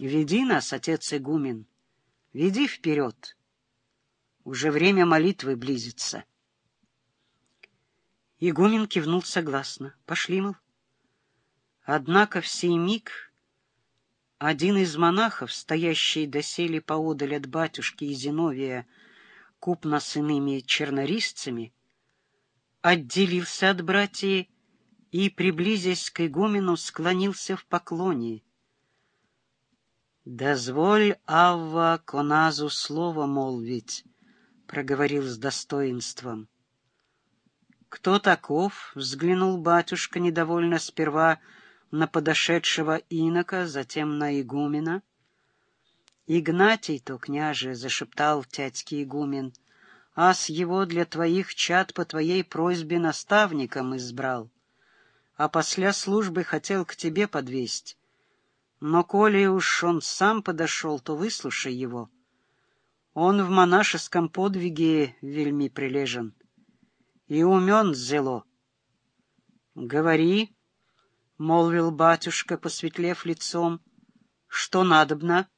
Веди нас, отец игумен, веди вперед. Уже время молитвы близится. Игумен кивнул согласно. Пошли, мол. Однако в сей миг один из монахов, стоящий доселе поодаль от батюшки и Зиновия, купно с иными чернорисцами, отделился от братьев и, приблизясь к игумену, склонился в поклоне. «Дозволь, Авва, Коназу слово молвить», — проговорил с достоинством. «Кто таков?» — взглянул батюшка недовольно сперва на подошедшего инока, затем на игумена. «Игнатий-то, княже!» — зашептал тятьки игумен. «Ас его для твоих чад по твоей просьбе наставником избрал, а после службы хотел к тебе подвесть. Но коли уж он сам подошел, то выслушай его. Он в монашеском подвиге вельми прилежен и умен зело. Говори, — молвил батюшка, посветлев лицом, — что надобно?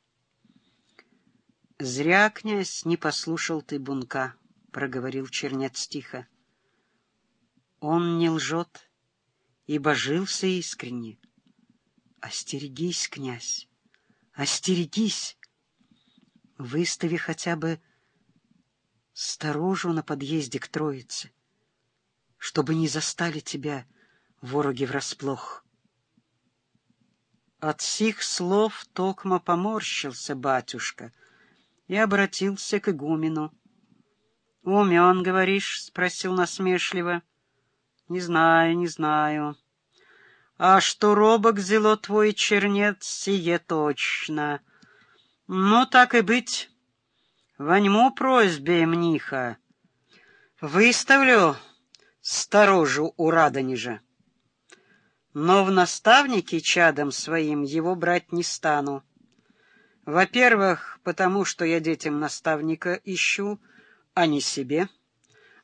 Зря, князь, не послушал ты бунка, — проговорил чернец тихо. Он не лжет, ибо жился искренне. Остерегись, князь, остерегись. Выстави хотя бы сторожу на подъезде к Троице чтобы не застали тебя вороги врасплох. От сих слов токмо поморщился батюшка и обратился к игумену. — Умен, говоришь? — спросил насмешливо. — Не знаю, не знаю. — А что робок взяло твой чернец, сие точно. — Ну, так и быть. Воньму просьбе мниха. Выставлю сторожу у Радонежа. Но в наставнике чадом своим его брать не стану. Во-первых, потому что я детям наставника ищу, а не себе.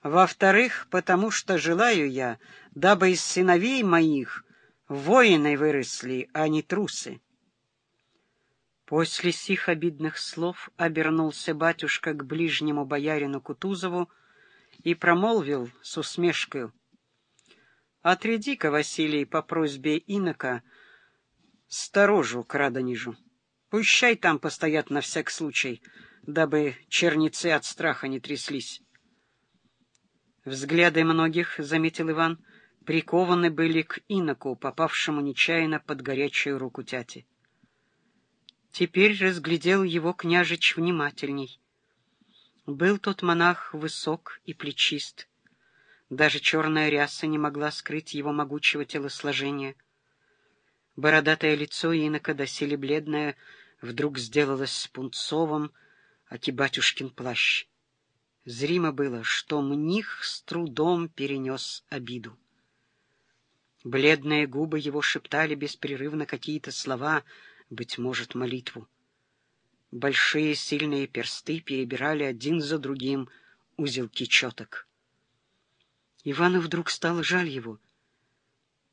Во-вторых, потому что желаю я, дабы из сыновей моих воины выросли, а не трусы. После сих обидных слов обернулся батюшка к ближнему боярину Кутузову, и промолвил с усмешкой. «Отряди-ка, Василий, по просьбе инока, сторожу к Радонежу. Пущай там постоят на всяк случай, дабы черницы от страха не тряслись». Взгляды многих, — заметил Иван, — прикованы были к иноку, попавшему нечаянно под горячую руку тяти. Теперь разглядел его княжич внимательней — был тот монах высок и плечист. Даже черная ряса не могла скрыть его могучего телосложения. Бородатое лицо инока, доселе бледное, вдруг сделалось пунцовым, аки батюшкин плащ. Зримо было, что мних с трудом перенес обиду. Бледные губы его шептали беспрерывно какие-то слова, быть может, молитву. Большие сильные персты перебирали один за другим узелки четок. Ивану вдруг стало жаль его,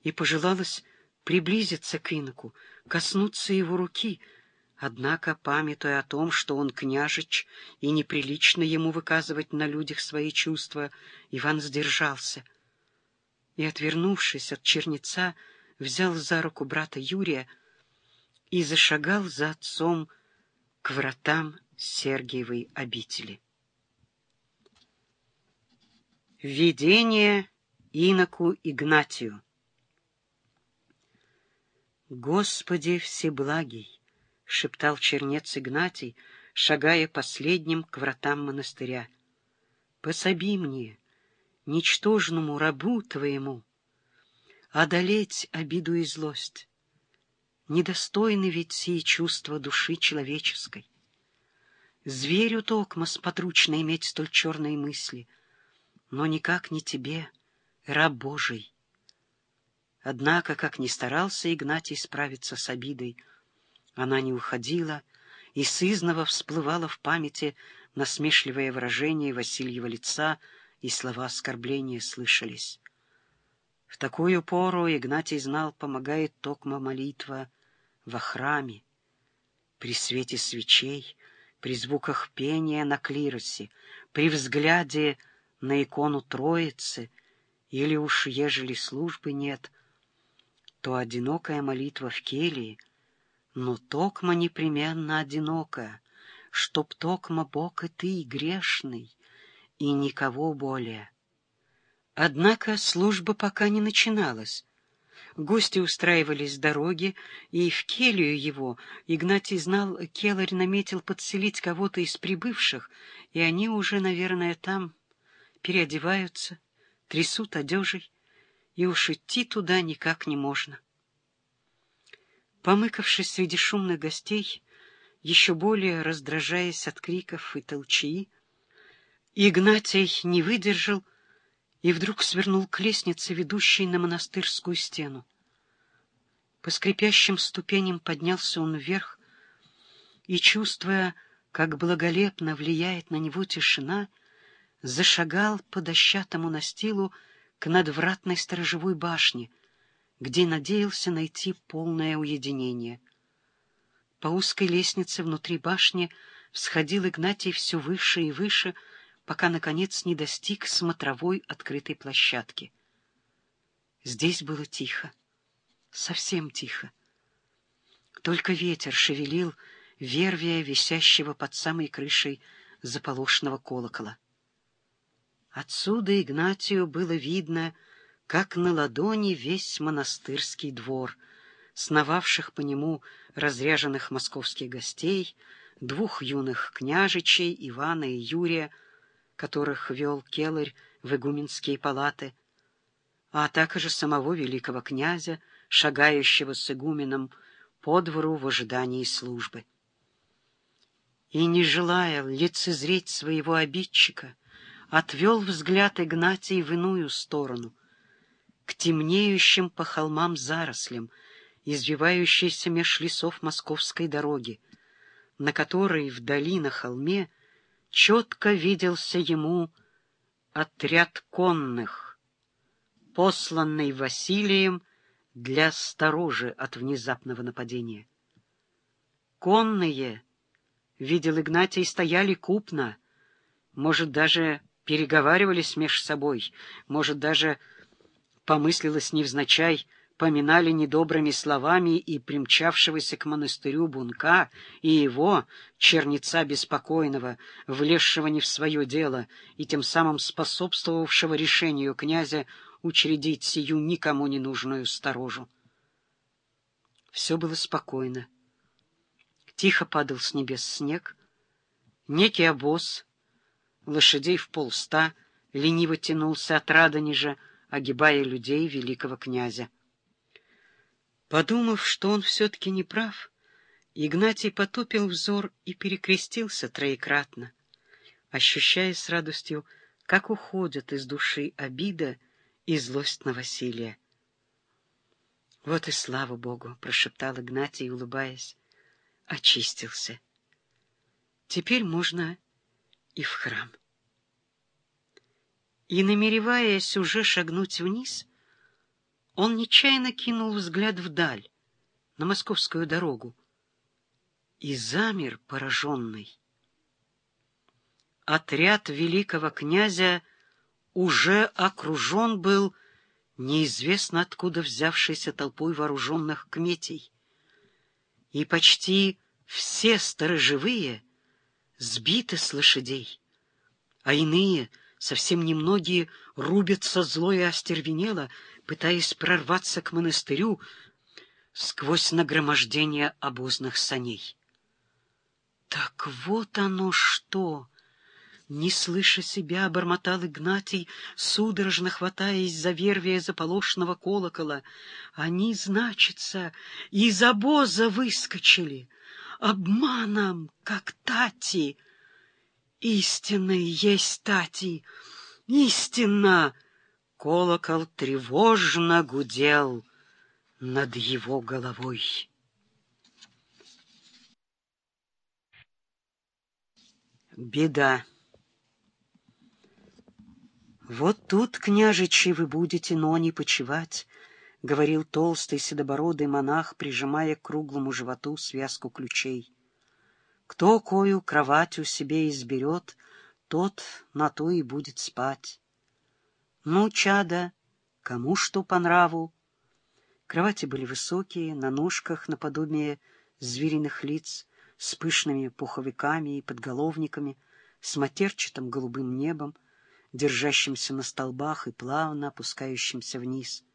и пожелалось приблизиться к иноку, коснуться его руки, однако, памятуя о том, что он княжич, и неприлично ему выказывать на людях свои чувства, Иван сдержался и, отвернувшись от черница, взял за руку брата Юрия и зашагал за отцом, к вратам Сергиевой обители. Введение иноку Игнатию «Господи всеблагий!» — шептал чернец Игнатий, шагая последним к вратам монастыря. «Пособи мне, ничтожному рабу твоему, одолеть обиду и злость» недостойны ведь сие чувства души человеческой. Зверю токмо сподручно иметь столь черные мысли, но никак не тебе, раб Божий. Однако, как ни старался Игнатий справиться с обидой, она не уходила, и сызново всплывало в памяти насмешливое выражение Васильева лица, и слова оскорбления слышались. В такую пору Игнатий знал, помогает токма молитва во храме, при свете свечей, при звуках пения на клиросе, при взгляде на икону Троицы, или уж ежели службы нет, то одинокая молитва в келии, но токма непременно одинокая, чтоб токма Бог и ты грешный, и никого более. Однако служба пока не начиналась. Гости устраивались дороги, и в келью его Игнатий знал, келарь наметил подселить кого-то из прибывших, и они уже, наверное, там переодеваются, трясут одежей, и уж идти туда никак не можно. Помыкавшись среди шумных гостей, еще более раздражаясь от криков и толчии, Игнатий не выдержал и вдруг свернул к лестнице, ведущей на монастырскую стену. По скрипящим ступеням поднялся он вверх, и, чувствуя, как благолепно влияет на него тишина, зашагал по дощатому настилу к надвратной сторожевой башне, где надеялся найти полное уединение. По узкой лестнице внутри башни всходил Игнатий все выше и выше, пока, наконец, не достиг смотровой открытой площадки. Здесь было тихо, совсем тихо. Только ветер шевелил вервия, висящего под самой крышей заполошенного колокола. Отсюда Игнатию было видно, как на ладони весь монастырский двор, сновавших по нему разряженных московских гостей, двух юных княжичей, Ивана и Юрия, которых вел келарь в игуменские палаты, а также самого великого князя, шагающего с игуменом по двору в ожидании службы. И, не желая лицезреть своего обидчика, отвел взгляд Игнатий в иную сторону, к темнеющим по холмам зарослям, извивающейся меж лесов московской дороги, на которой вдали на холме четко виделся ему отряд конных, посланный Василием для сторожи от внезапного нападения. Конные, видел Игнатий, стояли купно, может, даже переговаривались меж собой, может, даже помыслилось невзначай — поминали недобрыми словами и примчавшегося к монастырю Бунка, и его, черница беспокойного, влезшего не в свое дело и тем самым способствовавшего решению князя учредить сию никому не нужную сторожу. Все было спокойно. Тихо падал с небес снег. Некий обоз, лошадей в полста, лениво тянулся от Радонежа, огибая людей великого князя. Подумав, что он все-таки не прав, Игнатий потупил взор и перекрестился троекратно, ощущая с радостью, как уходят из души обида и злость на Василия. «Вот и слава Богу!» — прошептал Игнатий, улыбаясь. «Очистился. Теперь можно и в храм». И, намереваясь уже шагнуть вниз, — он нечаянно кинул взгляд вдаль, на московскую дорогу, и замер пораженный. Отряд великого князя уже окружен был неизвестно откуда взявшейся толпой вооруженных кметей, и почти все сторожевые сбиты с лошадей, а иные, совсем немногие, рубятся зло и остервенело, пытаясь прорваться к монастырю сквозь нагромождение обозных саней. Так вот оно что! Не слыша себя, бормотал Игнатий, судорожно хватаясь за вервия заполошенного колокола. Они, значится, из обоза выскочили, обманом, как Тати. Истинный есть Тати, истинно! Колокол тревожно гудел над его головой. Беда. Вот тут, княжичи, вы будете, но не почивать, — говорил толстый седобородый монах, прижимая к круглому животу связку ключей. Кто кою у себе изберет, тот на то и будет спать. Ну, чада, кому что по нраву. Кровати были высокие, на ножках наподобие звериных лиц, с пышными пуховиками и подголовниками, с матерчатым голубым небом, держащимся на столбах и плавно опускающимся вниз —